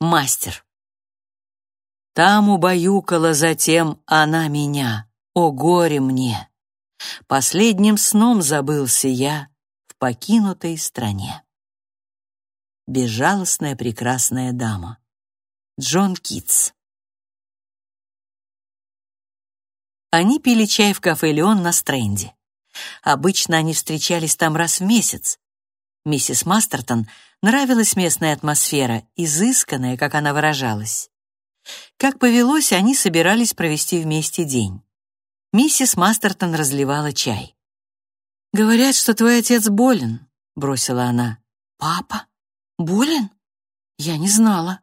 Мастер. Там убаюкала затем она меня, о горе мне. Последним сном забылся я в покинутой стране. Безжалостная прекрасная дама. Джон Китс. Они пили чай в кафе «Леон» на Стрэнде. Обычно они встречались там раз в месяц. Миссис Мастертон нравилась местная атмосфера, изысканная, как она выражалась. Как повелось, они собирались провести вместе день. Миссис Мастертон разливала чай. «Говорят, что твой отец болен», — бросила она. «Папа? Болен? Я не знала.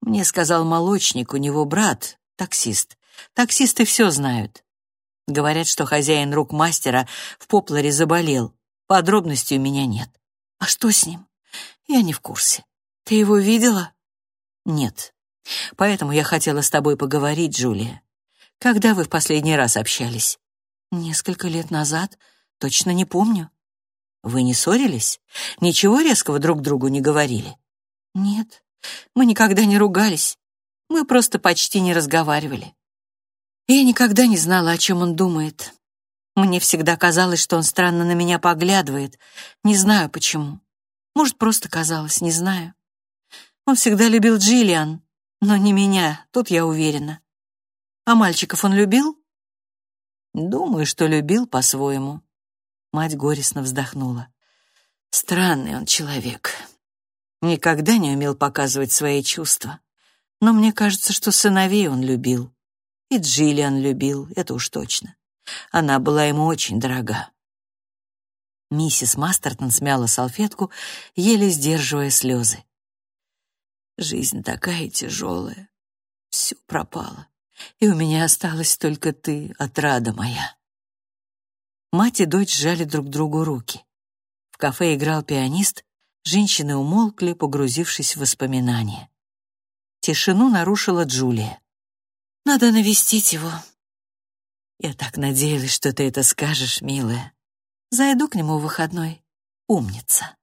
Мне сказал молочник, у него брат, таксист. Таксисты все знают. Говорят, что хозяин рук мастера в Попларе заболел. Подробностей у меня нет. А что с ним? Я не в курсе. Ты его видела? Нет. Поэтому я хотела с тобой поговорить, Джулия. Когда вы в последний раз общались? Несколько лет назад. Точно не помню. Вы не ссорились? Ничего резкого друг другу не говорили? Нет. Мы никогда не ругались. Мы просто почти не разговаривали. Я никогда не знала, о чем он думает. Мне всегда казалось, что он странно на меня поглядывает. Не знаю почему. Может, просто казалось, не знаю. Он всегда любил Джиллиан, но не меня, тут я уверена. А мальчиков он любил? Думаю, что любил по-своему. Мать горестно вздохнула. Странный он человек. Никогда не умел показывать свои чувства. Но мне кажется, что сыновей он любил. И Джиллиан любил, это уж точно. Она была ему очень дорога. Миссис Мастертон смяла салфетку, еле сдерживая слезы. Жизнь такая тяжелая. Все пропало. И у меня осталась только ты, отрада моя. Мать и дочь сжали друг другу руки. В кафе играл пианист, женщины умолкли, погрузившись в воспоминания. Тишину нарушила Джулия. «Надо навестить его». «Я так надеялась, что ты это скажешь, милая. Зайду к нему в выходной. Умница».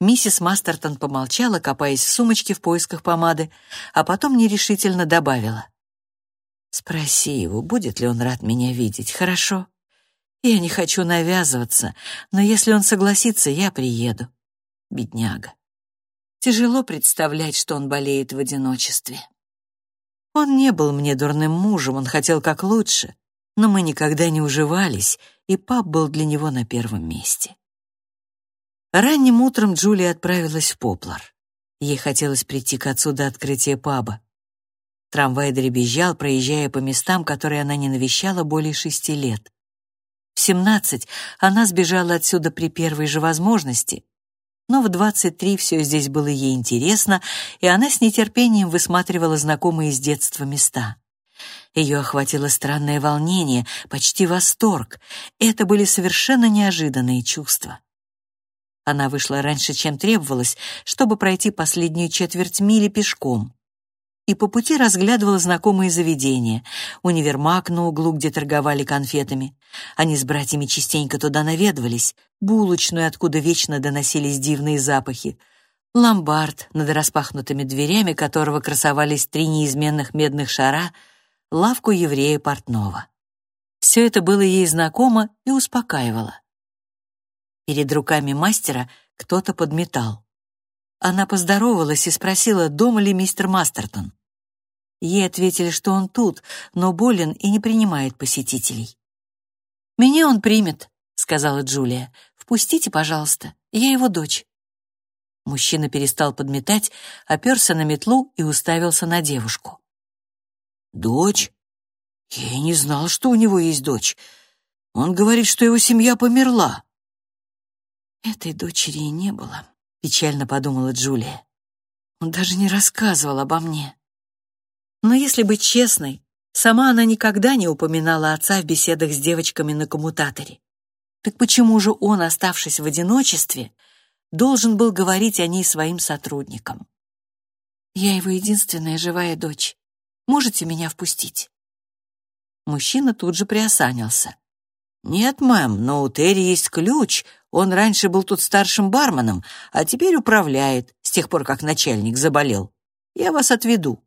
Миссис Мастертон помолчала, копаясь в сумочке в поисках помады, а потом нерешительно добавила. «Спроси его, будет ли он рад меня видеть, хорошо? Я не хочу навязываться, но если он согласится, я приеду. Бедняга. Тяжело представлять, что он болеет в одиночестве. Он не был мне дурным мужем, он хотел как лучше, но мы никогда не уживались, и пап был для него на первом месте. Ранним утром Джулия отправилась в Поплар. Ей хотелось прийти к отцу до открытия паба. Трамвай дребезжал, проезжая по местам, которые она не навещала более шести лет. В семнадцать она сбежала отсюда при первой же возможности, но в двадцать три все здесь было ей интересно, и она с нетерпением высматривала знакомые с детства места. Ее охватило странное волнение, почти восторг. Это были совершенно неожиданные чувства. Она вышла раньше, чем требовалось, чтобы пройти последнюю четверть мили пешком. И по пути разглядывала знакомые заведения. Универмаг на углу, где торговали конфетами. Они с братьями частенько туда наведывались. Булочную, откуда вечно доносились дивные запахи. Ломбард, над распахнутыми дверями которого красовались три неизменных медных шара, лавку еврея портного. Все это было ей знакомо и успокаивало. Перед руками мастера кто-то подметал. Она поздоровалась и спросила, дома ли мистер Мастертон. Ей ответили, что он тут, но болен и не принимает посетителей. «Меня он примет», — сказала Джулия. «Впустите, пожалуйста, я его дочь». Мужчина перестал подметать, оперся на метлу и уставился на девушку. «Дочь? Я и не знал, что у него есть дочь. Он говорит, что его семья померла». Этой дочери и не было, печально подумала Джулия. Он даже не рассказывал обо мне. Но если быть честной, сама она никогда не упоминала отца в беседах с девочками на коммутаторе. Так почему же он, оставшись в одиночестве, должен был говорить о ней своим сотрудникам? Я его единственная живая дочь. Можете меня впустить? Мужчина тут же приосанился. «Нет, мэм, но у Терри есть ключ. Он раньше был тут старшим барменом, а теперь управляет. с тех пор, как начальник заболел. Я вас отведу».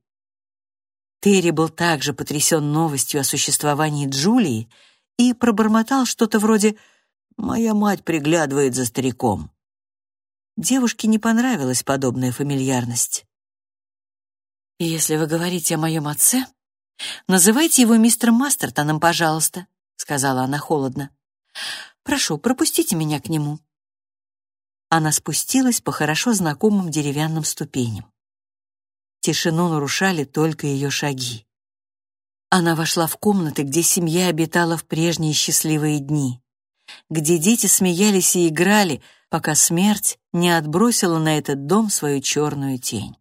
Терри был также потрясен новостью о существовании Джулии и пробормотал что-то вроде «Моя мать приглядывает за стариком». Девушке не понравилась подобная фамильярность. «Если вы говорите о моем отце, называйте его мистером Мастертоном, пожалуйста», — сказала она холодно. «Прошу, пропустите меня к нему». Она спустилась по хорошо знакомым деревянным ступеням. Тишину нарушали только ее шаги. Она вошла в комнаты, где семья обитала в прежние счастливые дни, где дети смеялись и играли, пока смерть не отбросила на этот дом свою черную тень.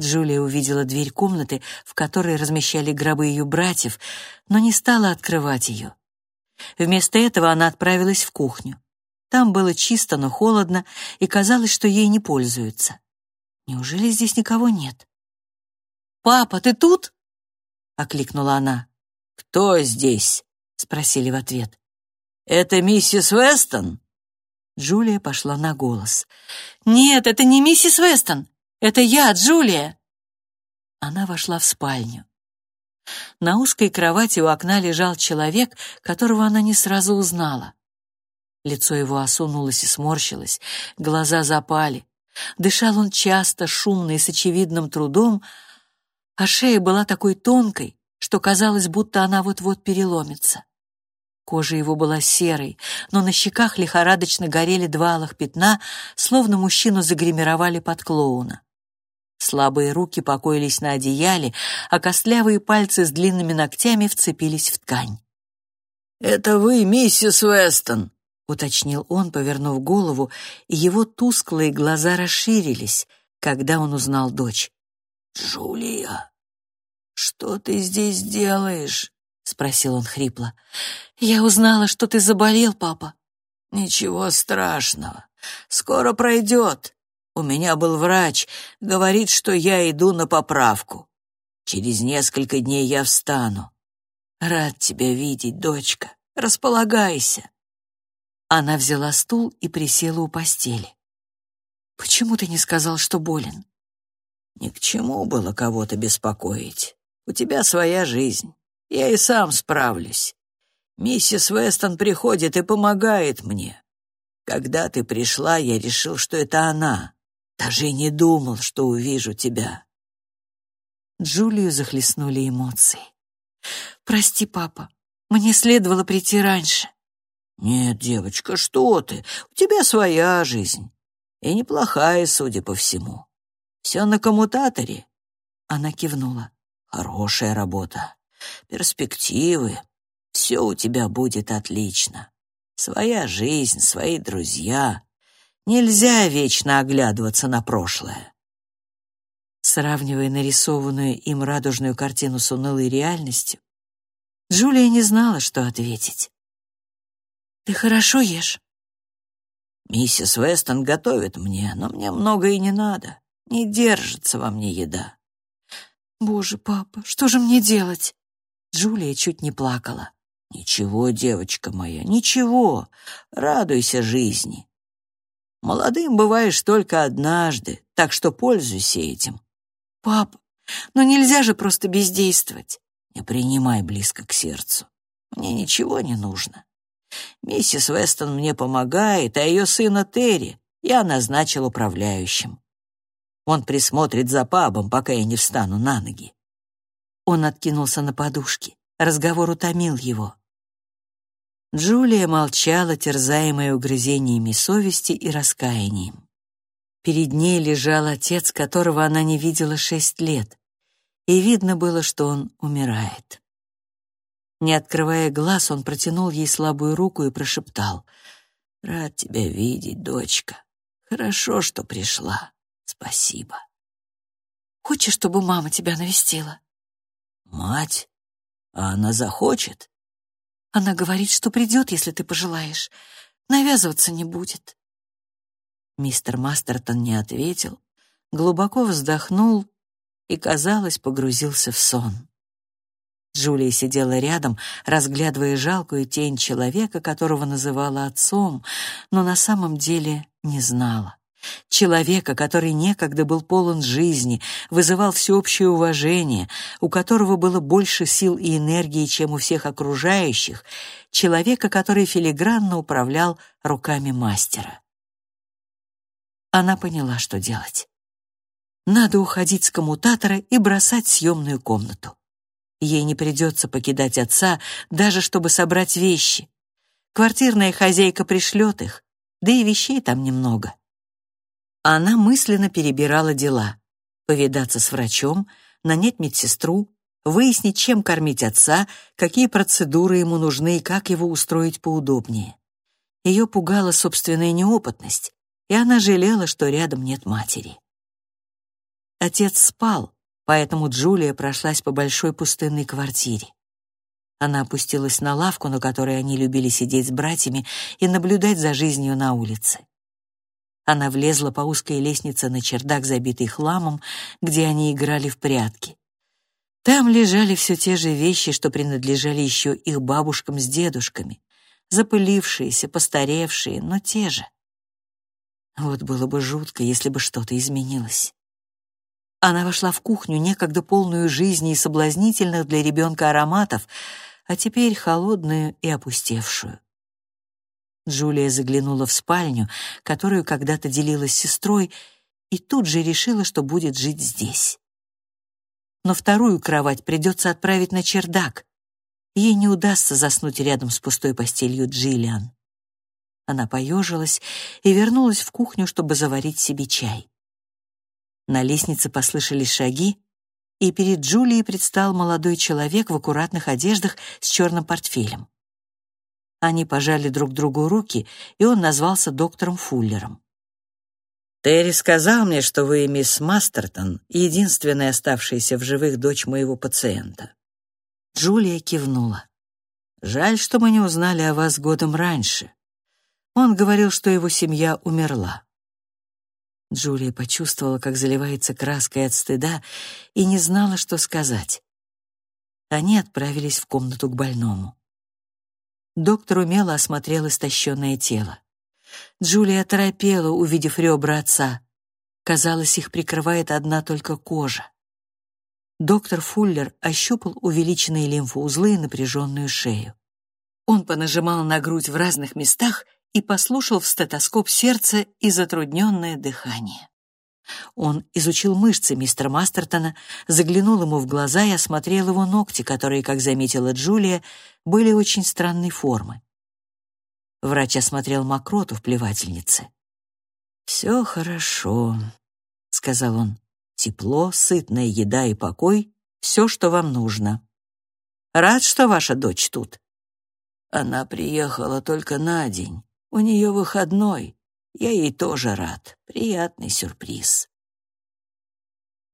Джулия увидела дверь комнаты, в которой размещали гробы ее братьев, но не стала открывать ее. Вместо этого она отправилась в кухню. Там было чисто, но холодно, и казалось, что ей не пользуются. Неужели здесь никого нет? «Папа, ты тут?» — окликнула она. «Кто здесь?» — спросили в ответ. «Это миссис Вестон?» Джулия пошла на голос. «Нет, это не миссис Вестон. Это я, Джулия!» Она вошла в спальню. На узкой кровати у окна лежал человек, которого она не сразу узнала. Лицо его осунулось и сморщилось, глаза запали. Дышал он часто, шумно и с очевидным трудом, а шея была такой тонкой, что казалось, будто она вот-вот переломится. Кожа его была серой, но на щеках лихорадочно горели два алых пятна, словно мужчину загримировали под клоуна. Слабые руки покоились на одеяле, а костлявые пальцы с длинными ногтями вцепились в ткань. «Это вы, миссис Вестон?» — уточнил он, повернув голову, и его тусклые глаза расширились, когда он узнал дочь. «Джулия, что ты здесь делаешь?» — спросил он хрипло. «Я узнала, что ты заболел, папа». «Ничего страшного. Скоро пройдет. У меня был врач, говорит, что я иду на поправку. Через несколько дней я встану. Рад тебя видеть, дочка. Располагайся». Она взяла стул и присела у постели. «Почему ты не сказал, что болен?» «Ни к чему было кого-то беспокоить. У тебя своя жизнь. Я и сам справлюсь. Миссис Вестон приходит и помогает мне. Когда ты пришла, я решил, что это она. Даже не думал, что увижу тебя». Джулию захлестнули эмоции. «Прости, папа, мне следовало прийти раньше». «Нет, девочка, что ты? У тебя своя жизнь. И неплохая, судя по всему. Все на коммутаторе». Она кивнула. «Хорошая работа. Перспективы. Все у тебя будет отлично. Своя жизнь, свои друзья. Нельзя вечно оглядываться на прошлое». Сравнивая нарисованную им радужную картину с унылой реальностью, Джулия не знала, что ответить. Ты хорошо ешь?» «Миссис Вестон готовит мне, но мне много и не надо. Не держится во мне еда». «Боже, папа, что же мне делать?» Джулия чуть не плакала. «Ничего, девочка моя, ничего. Радуйся жизни. Молодым бываешь только однажды, так что пользуйся этим». «Папа, но нельзя же просто бездействовать». «Не принимай близко к сердцу. Мне ничего не нужно. Миссис Вестон мне помогает, а ее сына Терри я назначил управляющим. Он присмотрит за пабом, пока я не встану на ноги. Он откинулся на подушки. Разговор утомил его. Джулия молчала, терзаемая угрызениями совести и раскаянием. Перед ней лежал отец, которого она не видела шесть лет, и видно было, что он умирает. Не открывая глаз, он протянул ей слабую руку и прошептал. «Рад тебя видеть, дочка. Хорошо, что пришла. Спасибо». «Хочешь, чтобы мама тебя навестила?» «Мать? А она захочет?» «Она говорит, что придет, если ты пожелаешь. Навязываться не будет». Мистер Мастертон не ответил, глубоко вздохнул и, казалось, погрузился в сон. Джулия сидела рядом, разглядывая жалкую тень человека, которого называла отцом, но на самом деле не знала. Человека, который некогда был полон жизни, вызывал всеобщее уважение, у которого было больше сил и энергии, чем у всех окружающих, человека, который филигранно управлял руками мастера. Она поняла, что делать. Надо уходить с коммутатора и бросать съемную комнату. Ей не придется покидать отца, даже чтобы собрать вещи. Квартирная хозяйка пришлет их, да и вещей там немного. Она мысленно перебирала дела. Повидаться с врачом, нанять медсестру, выяснить, чем кормить отца, какие процедуры ему нужны и как его устроить поудобнее. Ее пугала собственная неопытность, и она жалела, что рядом нет матери. Отец спал, поэтому Джулия прошлась по большой пустынной квартире. Она опустилась на лавку, на которой они любили сидеть с братьями и наблюдать за жизнью на улице. Она влезла по узкой лестнице на чердак, забитый хламом, где они играли в прятки. Там лежали все те же вещи, что принадлежали еще их бабушкам с дедушками, запылившиеся, постаревшие, но те же. Вот было бы жутко, если бы что-то изменилось. Она вошла в кухню, некогда полную жизни и соблазнительных для ребенка ароматов, а теперь холодную и опустевшую. Джулия заглянула в спальню, которую когда-то делила с сестрой, и тут же решила, что будет жить здесь. Но вторую кровать придется отправить на чердак. Ей не удастся заснуть рядом с пустой постелью Джиллиан. Она поежилась и вернулась в кухню, чтобы заварить себе чай. На лестнице послышались шаги, и перед Джулией предстал молодой человек в аккуратных одеждах с черным портфелем. Они пожали друг другу руки, и он назвался доктором Фуллером. «Терри сказал мне, что вы, мисс Мастертон, единственная оставшаяся в живых дочь моего пациента». Джулия кивнула. «Жаль, что мы не узнали о вас годом раньше. Он говорил, что его семья умерла». Джулия почувствовала, как заливается краской от стыда, и не знала, что сказать. Они отправились в комнату к больному. Доктор умело осмотрел истощенное тело. Джулия торопела, увидев ребра отца. Казалось, их прикрывает одна только кожа. Доктор Фуллер ощупал увеличенные лимфоузлы и напряженную шею. Он понажимал на грудь в разных местах и послушал в стетоскоп сердце и затрудненное дыхание. Он изучил мышцы мистера Мастертона, заглянул ему в глаза и осмотрел его ногти, которые, как заметила Джулия, были очень странной формы. Врач осмотрел мокроту в плевательнице. «Все хорошо», — сказал он. «Тепло, сытная еда и покой — все, что вам нужно. Рад, что ваша дочь тут». Она приехала только на день. У нее выходной. Я ей тоже рад. Приятный сюрприз.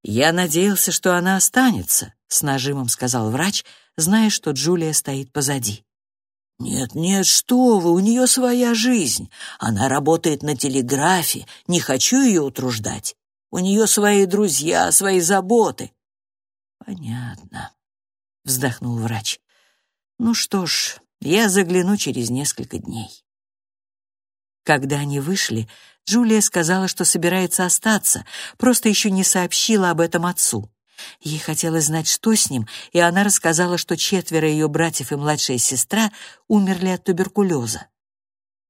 «Я надеялся, что она останется», — с нажимом сказал врач, зная, что Джулия стоит позади. «Нет, нет, что вы, у нее своя жизнь. Она работает на телеграфе, не хочу ее утруждать. У нее свои друзья, свои заботы». «Понятно», — вздохнул врач. «Ну что ж, я загляну через несколько дней». Когда они вышли, Джулия сказала, что собирается остаться, просто еще не сообщила об этом отцу. Ей хотелось знать, что с ним, и она рассказала, что четверо ее братьев и младшая сестра умерли от туберкулеза.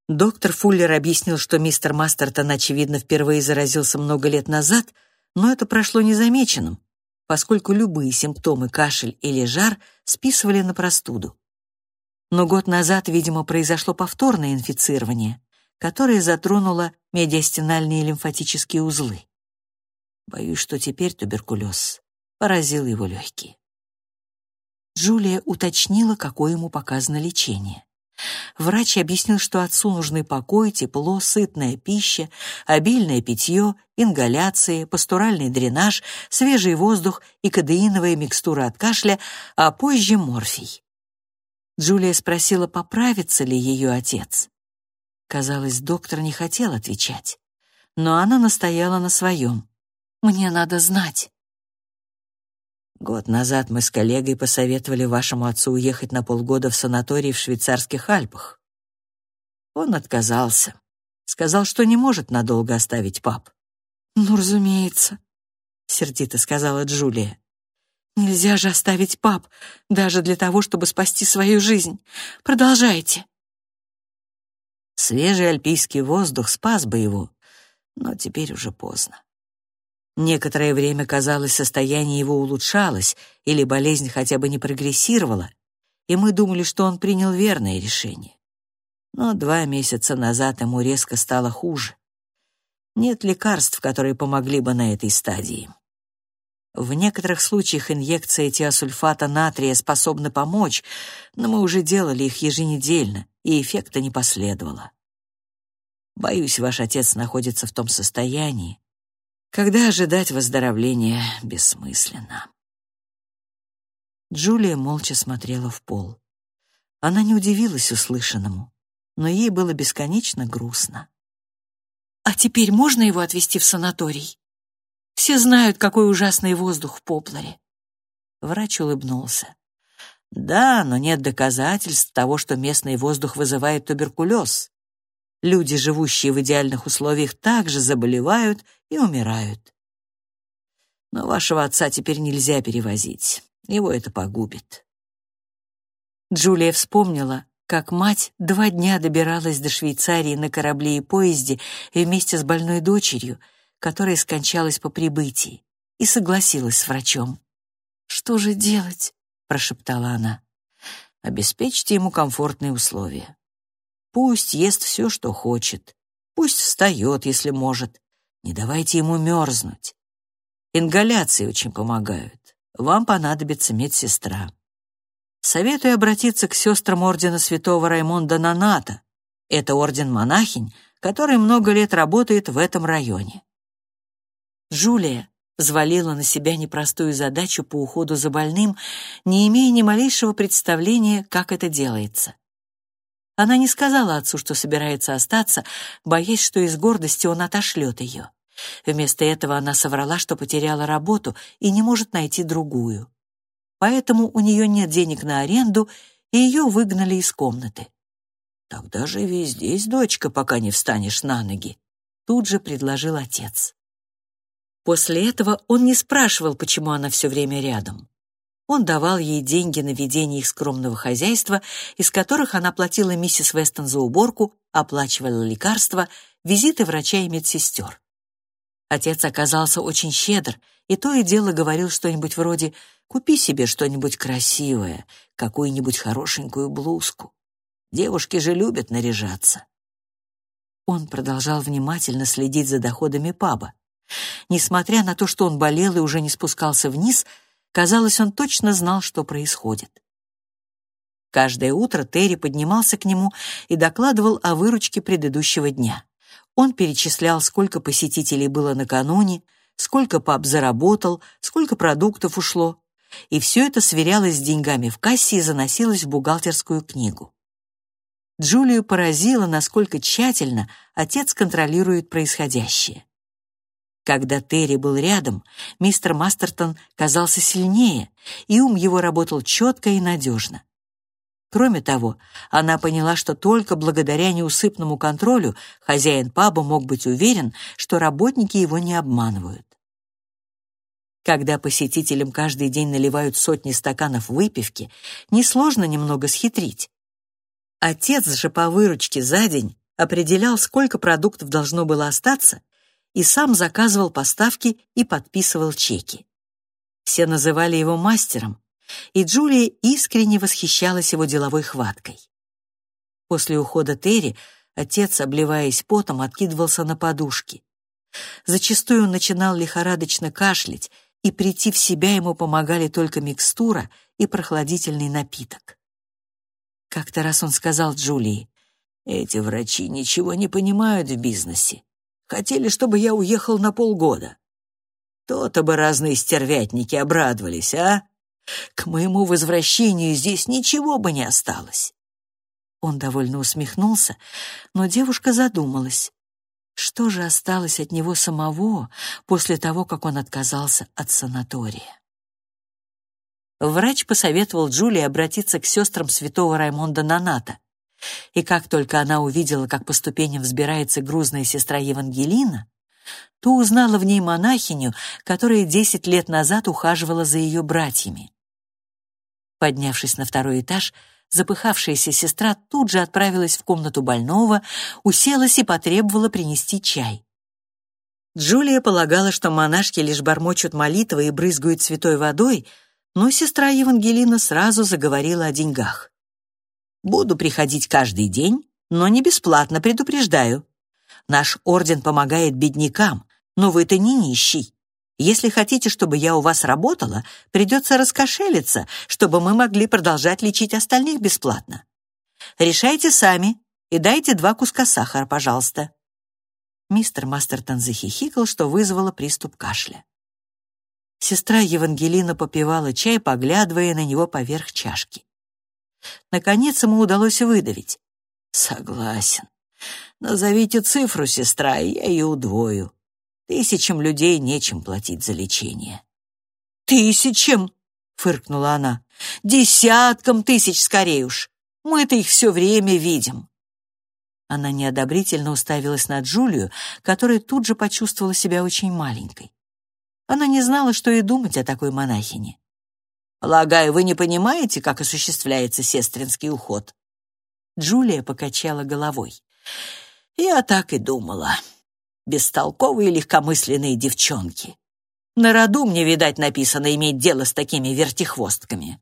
Доктор Фуллер объяснил, что мистер Мастертон, очевидно, впервые заразился много лет назад, но это прошло незамеченным, поскольку любые симптомы кашель или жар списывали на простуду. Но год назад, видимо, произошло повторное инфицирование которая затронула медиастинальные лимфатические узлы. Боюсь, что теперь туберкулез поразил его легкие. Джулия уточнила, какое ему показано лечение. Врач объяснил, что отцу нужны покой, тепло, сытная пища, обильное питье, ингаляции, пастуральный дренаж, свежий воздух и кадеиновая микстура от кашля, а позже морфий. Джулия спросила, поправится ли ее отец. Казалось, доктор не хотел отвечать, но она настояла на своем. «Мне надо знать». Год назад мы с коллегой посоветовали вашему отцу уехать на полгода в санаторий в швейцарских Альпах. Он отказался. Сказал, что не может надолго оставить пап. «Ну, разумеется», — сердито сказала Джулия. «Нельзя же оставить пап, даже для того, чтобы спасти свою жизнь. Продолжайте». Свежий альпийский воздух спас бы его, но теперь уже поздно. Некоторое время, казалось, состояние его улучшалось или болезнь хотя бы не прогрессировала, и мы думали, что он принял верное решение. Но два месяца назад ему резко стало хуже. Нет лекарств, которые помогли бы на этой стадии. В некоторых случаях инъекция тиосульфата натрия способна помочь, но мы уже делали их еженедельно, и эффекта не последовало. Боюсь, ваш отец находится в том состоянии, когда ожидать выздоровления бессмысленно. Джулия молча смотрела в пол. Она не удивилась услышанному, но ей было бесконечно грустно. «А теперь можно его отвезти в санаторий? Все знают, какой ужасный воздух в Попларе». Врач улыбнулся. «Да, но нет доказательств того, что местный воздух вызывает туберкулез. Люди, живущие в идеальных условиях, также заболевают и умирают. Но вашего отца теперь нельзя перевозить. Его это погубит. Джулия вспомнила, как мать два дня добиралась до Швейцарии на корабле и поезде вместе с больной дочерью, которая скончалась по прибытии, и согласилась с врачом. «Что же делать?» — прошептала она. «Обеспечьте ему комфортные условия. Пусть ест все, что хочет. Пусть встает, если может. Не давайте ему мерзнуть. Ингаляции очень помогают вам понадобится медсестра. Советую обратиться к сестрам ордена святого Раймонда Наната. Это орден монахинь, который много лет работает в этом районе. Джулия взвалила на себя непростую задачу по уходу за больным, не имея ни малейшего представления, как это делается. Она не сказала отцу, что собирается остаться, боясь, что из гордости он отошлет ее. Вместо этого она соврала, что потеряла работу и не может найти другую. Поэтому у нее нет денег на аренду, и ее выгнали из комнаты. «Тогда живи здесь, дочка, пока не встанешь на ноги», — тут же предложил отец. После этого он не спрашивал, почему она все время рядом. Он давал ей деньги на ведение их скромного хозяйства, из которых она платила миссис Вестон за уборку, оплачивала лекарства, визиты врача и медсестер. Отец оказался очень щедр, и то и дело говорил что-нибудь вроде «Купи себе что-нибудь красивое, какую-нибудь хорошенькую блузку. Девушки же любят наряжаться». Он продолжал внимательно следить за доходами паба. Несмотря на то, что он болел и уже не спускался вниз, казалось, он точно знал, что происходит. Каждое утро Терри поднимался к нему и докладывал о выручке предыдущего дня. Он перечислял, сколько посетителей было накануне, сколько пап заработал, сколько продуктов ушло, и все это сверялось с деньгами в кассе и заносилось в бухгалтерскую книгу. Джулию поразило, насколько тщательно отец контролирует происходящее. Когда Терри был рядом, мистер Мастертон казался сильнее, и ум его работал четко и надежно. Кроме того, она поняла, что только благодаря неусыпному контролю хозяин паба мог быть уверен, что работники его не обманывают. Когда посетителям каждый день наливают сотни стаканов выпивки, несложно немного схитрить. Отец же по выручке за день определял, сколько продуктов должно было остаться, и сам заказывал поставки и подписывал чеки. Все называли его мастером, и Джулия искренне восхищалась его деловой хваткой. После ухода Терри отец, обливаясь потом, откидывался на подушки. Зачастую он начинал лихорадочно кашлять, и прийти в себя ему помогали только микстура и прохладительный напиток. Как-то раз он сказал Джулии, «Эти врачи ничего не понимают в бизнесе. Хотели, чтобы я уехал на полгода. То-то бы разные стервятники обрадовались, а? К моему возвращению здесь ничего бы не осталось. Он довольно усмехнулся, но девушка задумалась. Что же осталось от него самого после того, как он отказался от санатория? Врач посоветовал Джулии обратиться к сестрам святого Раймонда Наната. И как только она увидела, как по ступеням взбирается грузная сестра Евангелина, то узнала в ней монахиню, которая десять лет назад ухаживала за ее братьями. Поднявшись на второй этаж, запыхавшаяся сестра тут же отправилась в комнату больного, уселась и потребовала принести чай. Джулия полагала, что монашки лишь бормочут молитвы и брызгают святой водой, но сестра Евангелина сразу заговорила о деньгах. «Буду приходить каждый день, но не бесплатно, предупреждаю. Наш орден помогает беднякам, но вы-то не нищий. Если хотите, чтобы я у вас работала, придется раскошелиться, чтобы мы могли продолжать лечить остальных бесплатно. Решайте сами и дайте два куска сахара, пожалуйста». Мистер Мастертон захихикал, что вызвало приступ кашля. Сестра Евангелина попивала чай, поглядывая на него поверх чашки. Наконец ему удалось выдавить. «Согласен. Назовите цифру, сестра, и я ее удвою. Тысячам людей нечем платить за лечение». «Тысячам?» — фыркнула она. «Десяткам тысяч скорее уж. Мы-то их все время видим». Она неодобрительно уставилась на Джулию, которая тут же почувствовала себя очень маленькой. Она не знала, что и думать о такой монахине. «Полагаю, вы не понимаете, как осуществляется сестринский уход?» Джулия покачала головой. «Я так и думала. Бестолковые легкомысленные девчонки. На роду мне, видать, написано иметь дело с такими вертихвостками.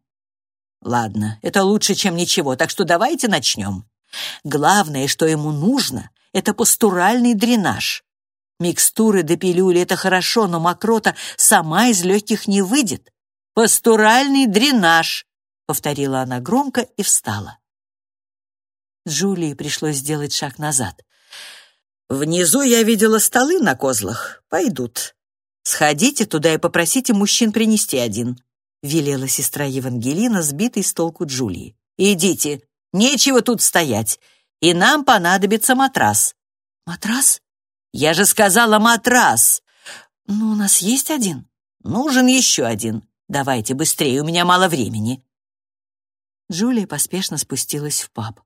Ладно, это лучше, чем ничего, так что давайте начнем. Главное, что ему нужно, это пастуральный дренаж. Микстуры до пилюли — это хорошо, но мокрота сама из легких не выйдет. Пастуральный дренаж, — повторила она громко и встала. Джулии пришлось сделать шаг назад. «Внизу я видела столы на козлах. Пойдут. Сходите туда и попросите мужчин принести один», — велела сестра Евангелина, сбитой с толку Джулии. «Идите, Нечего тут стоять. И нам понадобится матрас». «Матрас?» «Я же сказала матрас!» «Ну, у нас есть один». «Нужен еще один. Давайте быстрее, у меня мало времени». Джулия поспешно спустилась в паб.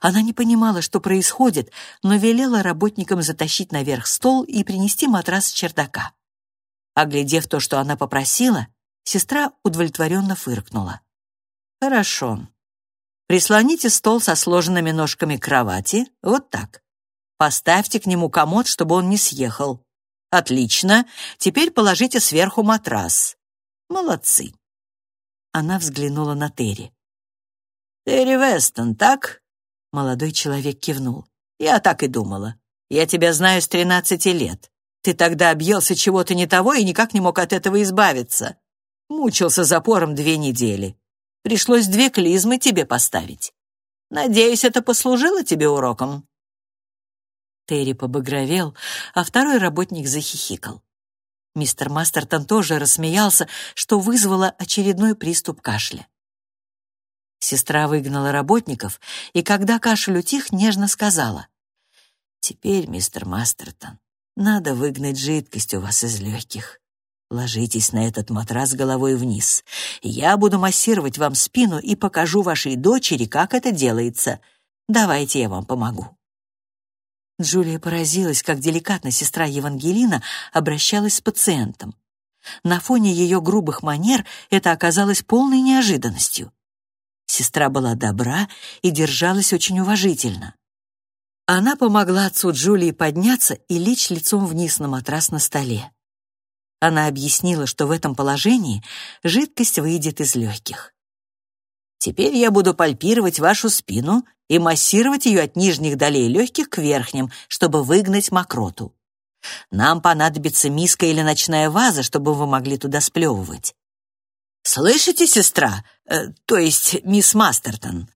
Она не понимала, что происходит, но велела работникам затащить наверх стол и принести матрас с чердака. Оглядев то, что она попросила, сестра удовлетворенно фыркнула. «Хорошо. Прислоните стол со сложенными ножками к кровати, вот так. Поставьте к нему комод, чтобы он не съехал. Отлично. Теперь положите сверху матрас. Молодцы. Она взглянула на Терри. «Терри Вестон, так?» Молодой человек кивнул. «Я так и думала. Я тебя знаю с тринадцати лет. Ты тогда объелся чего-то не того и никак не мог от этого избавиться. Мучился запором две недели. Пришлось две клизмы тебе поставить. Надеюсь, это послужило тебе уроком?» Терри побагровел, а второй работник захихикал. Мистер Мастертон тоже рассмеялся, что вызвало очередной приступ кашля. Сестра выгнала работников, и когда кашель утих, нежно сказала, «Теперь, мистер Мастертон, надо выгнать жидкость у вас из легких. Ложитесь на этот матрас головой вниз. Я буду массировать вам спину и покажу вашей дочери, как это делается. Давайте я вам помогу». Джулия поразилась, как деликатно сестра Евангелина обращалась с пациентом. На фоне ее грубых манер это оказалось полной неожиданностью. Сестра была добра и держалась очень уважительно. Она помогла отцу Джулии подняться и лечь лицом вниз на матрас на столе. Она объяснила, что в этом положении жидкость выйдет из легких. Теперь я буду пальпировать вашу спину и массировать ее от нижних долей легких к верхним, чтобы выгнать мокроту. Нам понадобится миска или ночная ваза, чтобы вы могли туда сплевывать. Слышите, сестра? Э, то есть мисс Мастертон?»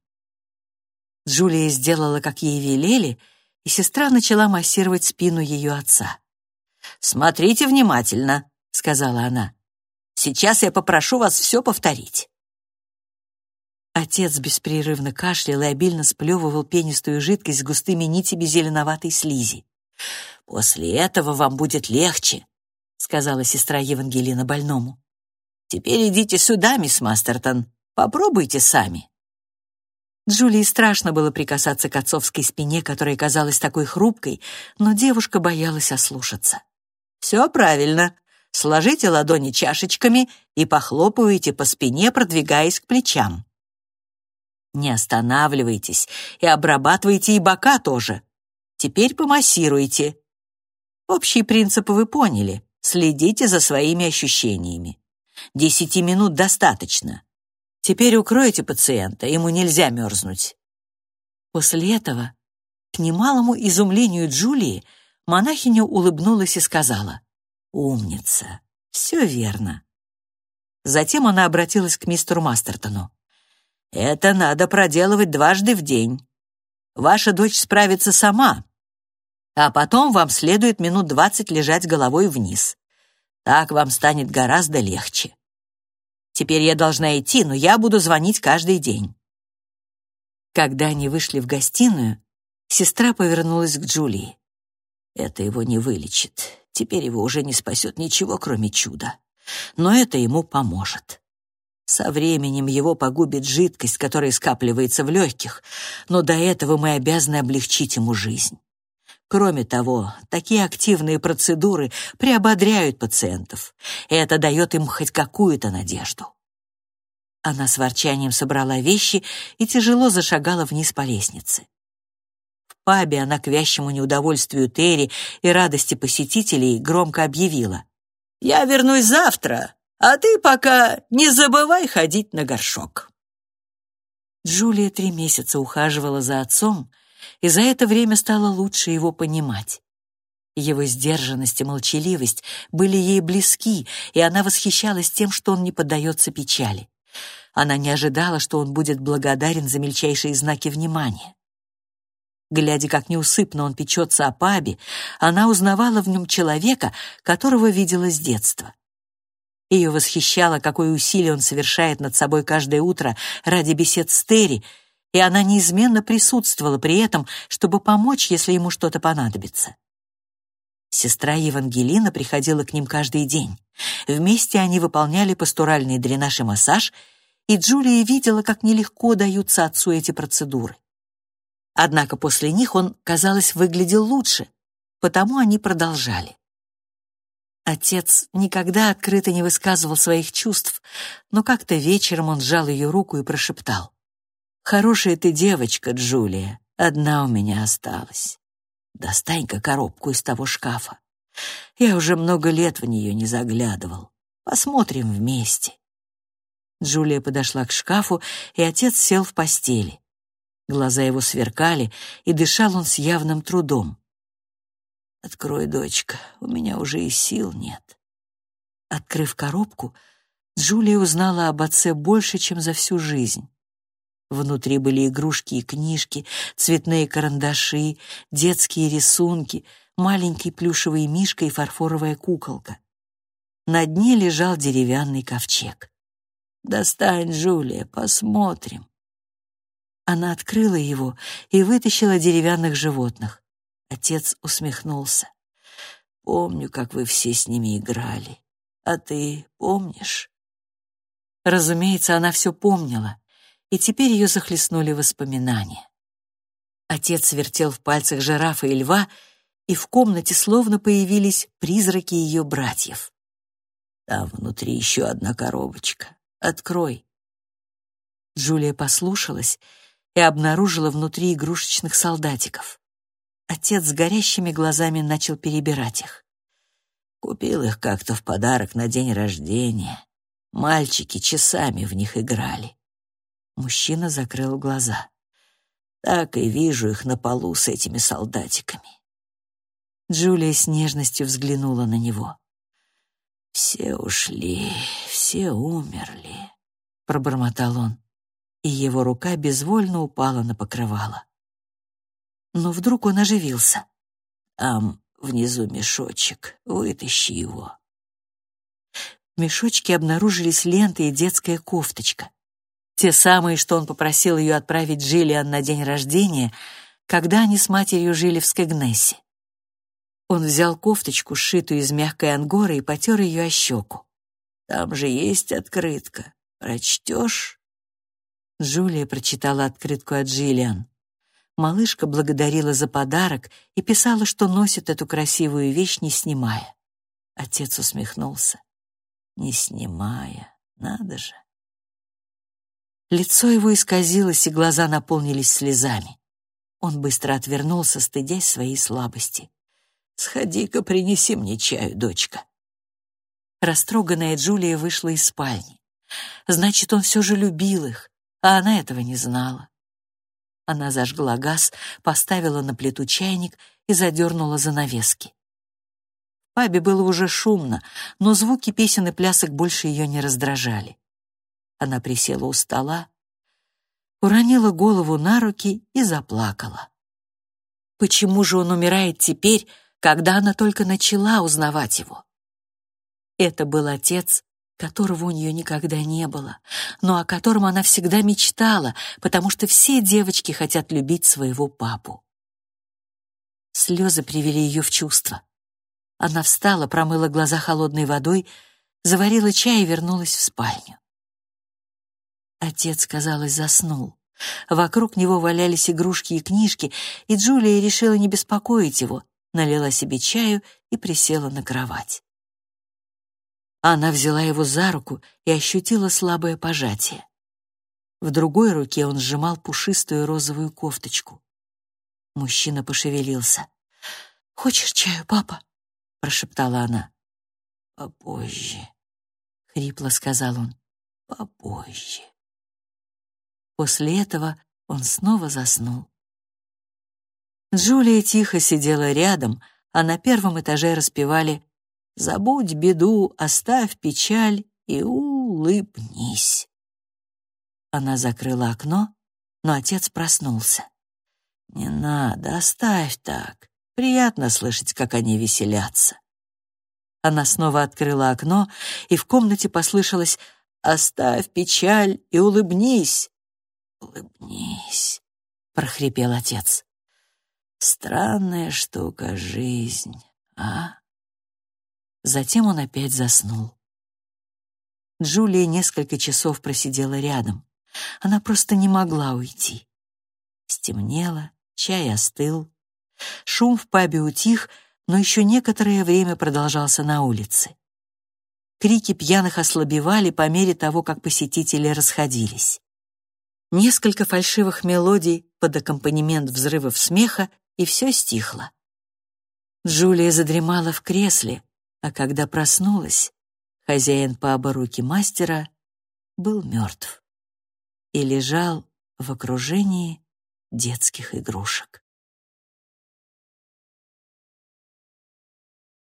Джулия сделала, как ей велели, и сестра начала массировать спину ее отца. «Смотрите внимательно сказала она. «Сейчас я попрошу вас все повторить». Отец беспрерывно кашлял и обильно сплевывал пенистую жидкость с густыми нитями зеленоватой слизи. «После этого вам будет легче», — сказала сестра Евангелина больному. «Теперь идите сюда, мисс Мастертон, попробуйте сами». Джулии страшно было прикасаться к отцовской спине, которая казалась такой хрупкой, но девушка боялась ослушаться. «Все правильно. Сложите ладони чашечками и похлопывайте по спине, продвигаясь к плечам. Не останавливайтесь и обрабатывайте и бока тоже. Теперь помассируйте. Общие принципы вы поняли. Следите за своими ощущениями. Десяти минут достаточно. Теперь укройте пациента, ему нельзя мерзнуть. После этого, к немалому изумлению Джулии, монахиня улыбнулась и сказала, «Умница, все верно». Затем она обратилась к мистеру Мастертону. «Это надо проделывать дважды в день. Ваша дочь справится сама, а потом вам следует минут двадцать лежать головой вниз. Так вам станет гораздо легче. Теперь я должна идти, но я буду звонить каждый день». Когда они вышли в гостиную, сестра повернулась к Джулии. «Это его не вылечит. Теперь его уже не спасет ничего, кроме чуда. Но это ему поможет. Со временем его погубит жидкость, которая скапливается в легких, но до этого мы обязаны облегчить ему жизнь. Кроме того, такие активные процедуры приободряют пациентов, и это дает им хоть какую-то надежду. Она с ворчанием собрала вещи и тяжело зашагала вниз по лестнице. В пабе она к вящему неудовольствию Терри и радости посетителей громко объявила. «Я вернусь завтра, а ты пока не забывай ходить на горшок». Джулия три месяца ухаживала за отцом, и за это время стала лучше его понимать. Его сдержанность и молчаливость были ей близки, и она восхищалась тем, что он не поддается печали. Она не ожидала, что он будет благодарен за мельчайшие знаки внимания. Глядя, как неусыпно он печется о пабе, она узнавала в нем человека, которого видела с детства. Ее восхищало, какое усилие он совершает над собой каждое утро ради бесед с Терри, и она неизменно присутствовала при этом, чтобы помочь, если ему что-то понадобится. Сестра Евангелина приходила к ним каждый день. Вместе они выполняли пастуральный дренаж и массаж, и Джулия видела, как нелегко даются отцу эти процедуры. Однако после них он, казалось, выглядел лучше, потому они продолжали. Отец никогда открыто не высказывал своих чувств, но как-то вечером он сжал ее руку и прошептал. Хорошая ты девочка, Джулия. Одна у меня осталась. Достань-ка коробку из того шкафа. Я уже много лет в нее не заглядывал. Посмотрим вместе. Джулия подошла к шкафу, и отец сел в постели. Глаза его сверкали, и дышал он с явным трудом. «Открой, дочка, у меня уже и сил нет». Открыв коробку, Джулия узнала об отце больше, чем за всю жизнь. Внутри были игрушки и книжки, цветные карандаши, детские рисунки, маленький плюшевый мишка и фарфоровая куколка. На дне лежал деревянный ковчег. «Достань, Джулия, посмотрим». Она открыла его и вытащила деревянных животных. Отец усмехнулся. «Помню, как вы все с ними играли. А ты помнишь?» Разумеется, она все помнила и теперь ее захлестнули воспоминания. Отец вертел в пальцах жирафа и льва, и в комнате словно появились призраки ее братьев. «Там внутри еще одна коробочка. Открой». Джулия послушалась и обнаружила внутри игрушечных солдатиков. Отец с горящими глазами начал перебирать их. Купил их как-то в подарок на день рождения. Мальчики часами в них играли. Мужчина закрыл глаза. Так и вижу их на полу с этими солдатиками. Джулия с нежностью взглянула на него. «Все ушли, все умерли», — пробормотал он, и его рука безвольно упала на покрывало. Но вдруг он оживился. «Там внизу мешочек, вытащи его». В мешочке обнаружились ленты и детская кофточка. Те самые, что он попросил ее отправить Джиллиан на день рождения, когда они с матерью жили в Скэгнессе. Он взял кофточку, сшитую из мягкой ангоры, и потер ее о щеку. «Там же есть открытка. Прочтешь?» Джулия прочитала открытку от Джиллиан. Малышка благодарила за подарок и писала, что носит эту красивую вещь, не снимая. Отец усмехнулся. Не снимая, надо же. Лицо его исказилось, и глаза наполнились слезами. Он быстро отвернулся, стыдясь своей слабости. «Сходи-ка, принеси мне чаю, дочка». Растроганная Джулия вышла из спальни. Значит, он все же любил их, а она этого не знала. Она зажгла газ, поставила на плиту чайник и задернула занавески. В пабе было уже шумно, но звуки песен и плясок больше ее не раздражали. Она присела у стола, уронила голову на руки и заплакала. Почему же он умирает теперь, когда она только начала узнавать его. Это был отец, которого у нее никогда не было, но о котором она всегда мечтала, потому что все девочки хотят любить своего папу. Слезы привели ее в чувство. Она встала, промыла глаза холодной водой, заварила чай и вернулась в спальню. Отец, казалось, заснул. Вокруг него валялись игрушки и книжки, и Джулия решила не беспокоить его, налила себе чаю и присела на кровать. Она взяла его за руку и ощутила слабое пожатие. В другой руке он сжимал пушистую розовую кофточку. Мужчина пошевелился. «Хочешь чаю, папа?» — прошептала она. «Попозже», — хрипло сказал он. «Попозже». После этого он снова заснул. Джулия тихо сидела рядом, а на первом этаже распевали «Забудь беду, оставь печаль и улыбнись». Она закрыла окно, но отец проснулся. «Не надо, оставь так. Приятно слышать, как они веселятся». Она снова открыла окно, и в комнате послышалось «Оставь печаль и улыбнись». «Улыбнись», — прохрипел отец. Странная штука жизнь, а? Затем он опять заснул. Джулия несколько часов просидела рядом. Она просто не могла уйти. Стемнело, чай остыл. Шум в пабе утих, но еще некоторое время продолжался на улице. Крики пьяных ослабевали по мере того, как посетители расходились. Несколько фальшивых мелодий под аккомпанемент взрывов смеха и все стихло. Джулия задремала в кресле, а когда проснулась, хозяин паба руки мастера был мертв и лежал в окружении детских игрушек.